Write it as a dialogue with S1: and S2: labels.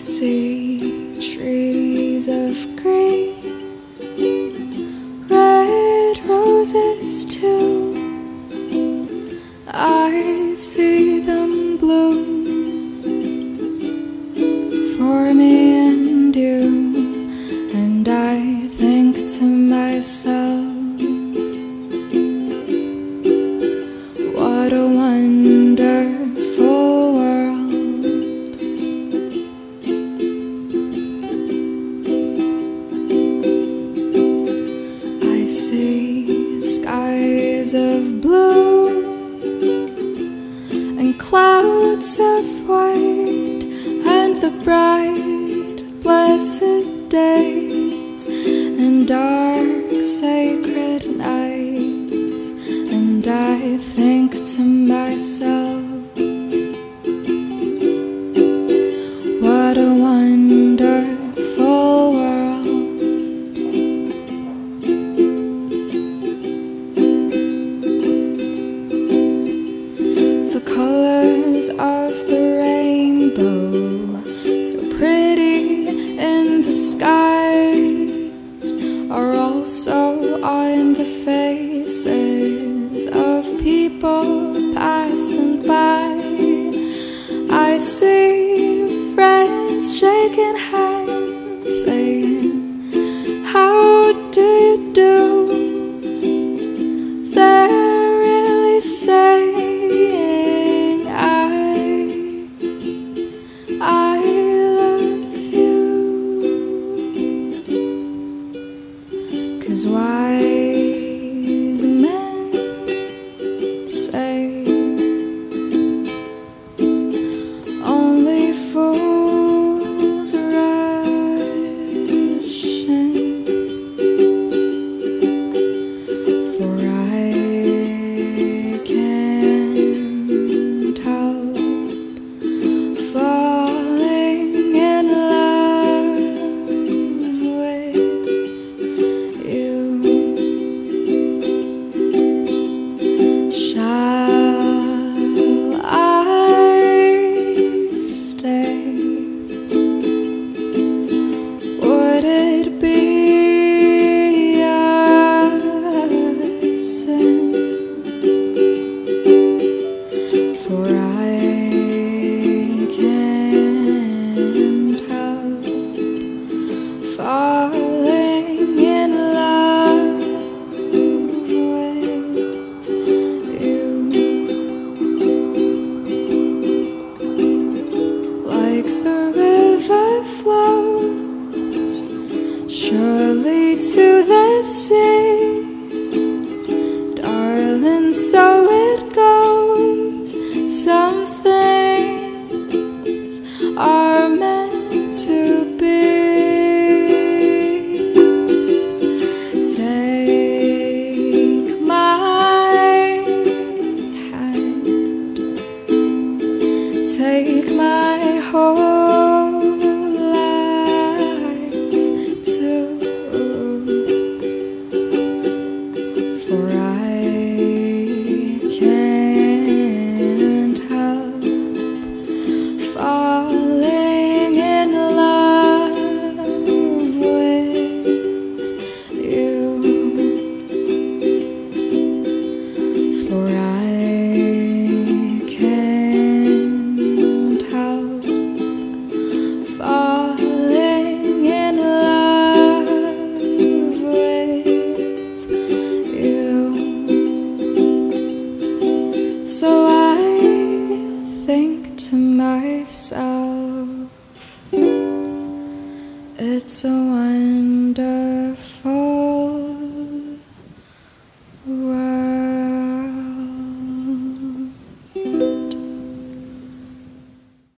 S1: see trees of green, red roses too. I see them bloom. of blue and clouds of white and the bright blessed days and dark sacred nights. And I think to myself what a wonderful skies are also on the faces of people passing by. I see. to the sea. Darling, so it goes. Some things are meant to be. Take my hand, take my heart. it's a wonder.